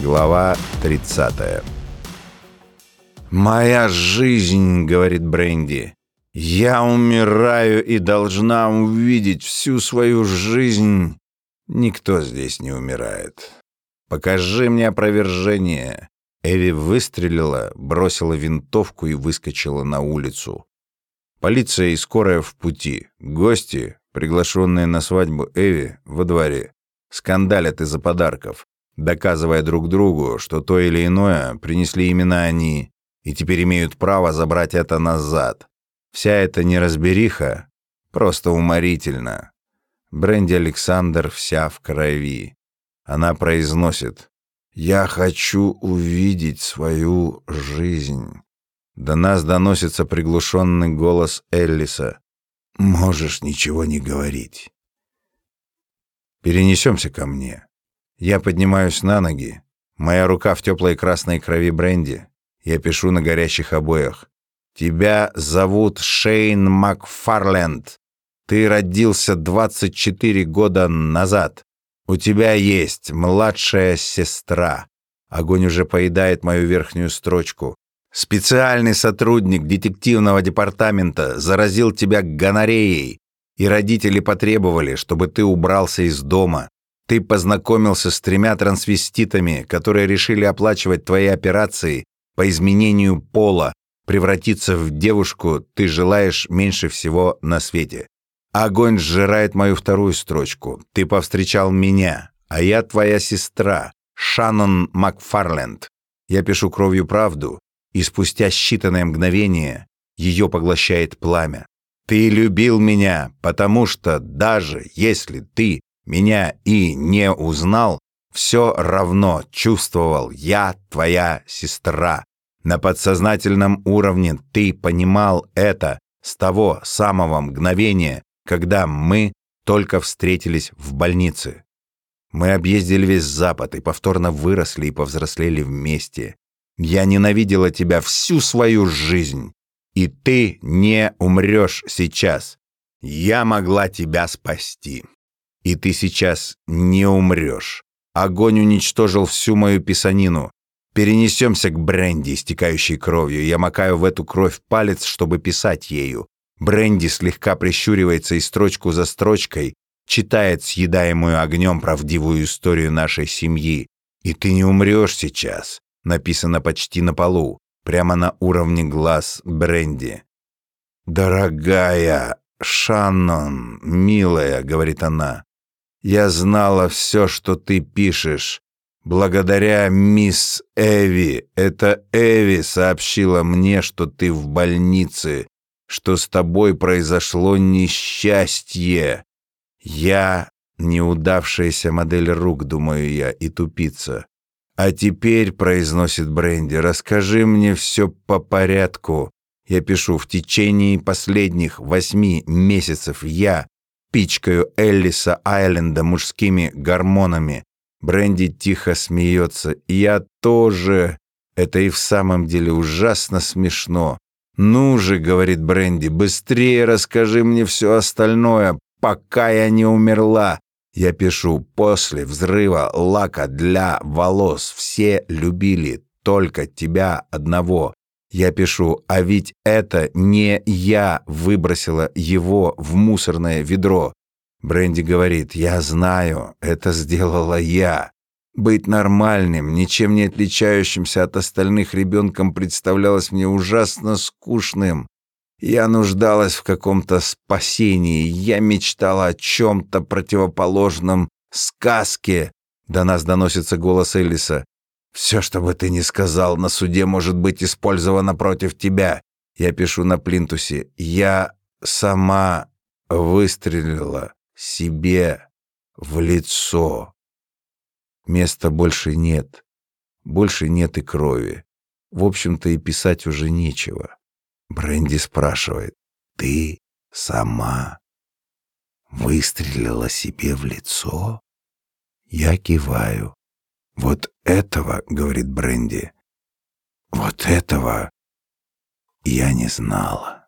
Глава 30 «Моя жизнь», — говорит Бренди. «Я умираю и должна увидеть всю свою жизнь». Никто здесь не умирает. Покажи мне опровержение. Эви выстрелила, бросила винтовку и выскочила на улицу. Полиция и скорая в пути. Гости, приглашенные на свадьбу Эви, во дворе. Скандалят из-за подарков доказывая друг другу, что то или иное принесли именно они, и теперь имеют право забрать это назад. Вся эта неразбериха просто уморительна. Бренди Александр вся в крови. Она произносит «Я хочу увидеть свою жизнь». До нас доносится приглушенный голос Эллиса. «Можешь ничего не говорить». «Перенесемся ко мне», я поднимаюсь на ноги. Моя рука в теплой красной крови бренди. Я пишу на горящих обоях. «Тебя зовут Шейн Макфарленд. Ты родился 24 года назад. У тебя есть младшая сестра». Огонь уже поедает мою верхнюю строчку. «Специальный сотрудник детективного департамента заразил тебя гонореей, и родители потребовали, чтобы ты убрался из дома. Ты познакомился с тремя трансвеститами, которые решили оплачивать твои операции по изменению пола. Превратиться в девушку ты желаешь меньше всего на свете. Огонь сжирает мою вторую строчку. Ты повстречал меня, а я твоя сестра, Шаннон Макфарленд. Я пишу кровью правду, и спустя считанные мгновения ее поглощает пламя. Ты любил меня, потому что даже если ты меня и не узнал, все равно чувствовал я твоя сестра. На подсознательном уровне ты понимал это с того самого мгновения, когда мы только встретились в больнице. Мы объездили весь Запад и повторно выросли и повзрослели вместе. Я ненавидела тебя всю свою жизнь, и ты не умрешь сейчас. Я могла тебя спасти. И ты сейчас не умрешь. Огонь уничтожил всю мою писанину. Перенесемся к бренди, истекающей кровью. Я макаю в эту кровь палец, чтобы писать ею. Бренди слегка прищуривается и строчку за строчкой читает съедаемую огнем правдивую историю нашей семьи. «И ты не умрешь сейчас», написано почти на полу, прямо на уровне глаз Бренди. «Дорогая Шаннон, милая», — говорит она, я знала все, что ты пишешь. Благодаря мисс Эви. Это Эви сообщила мне, что ты в больнице, что с тобой произошло несчастье. Я неудавшаяся модель рук, думаю я, и тупица. А теперь, произносит Бренди, расскажи мне все по порядку. Я пишу, в течение последних восьми месяцев я пичкаю Эллиса Айленда мужскими гормонами. Бренди тихо смеется. Я тоже. Это и в самом деле ужасно смешно. «Ну же», — говорит Бренди, — «быстрее расскажи мне все остальное, пока я не умерла». Я пишу, после взрыва лака для волос все любили только тебя одного. Я пишу, а ведь это не я выбросила его в мусорное ведро. Бренди говорит, я знаю, это сделала я. Быть нормальным, ничем не отличающимся от остальных ребенком представлялось мне ужасно скучным. Я нуждалась в каком-то спасении, я мечтала о чем-то противоположном сказке. До нас доносится голос Эллиса. Все, что бы ты ни сказал, на суде может быть использовано против тебя. Я пишу на плинтусе. Я сама выстрелила себе в лицо. Места больше нет. Больше нет и крови. В общем-то и писать уже нечего. Бренди спрашивает. Ты сама выстрелила себе в лицо? Я киваю. Вот этого, говорит Бренди, вот этого я не знала.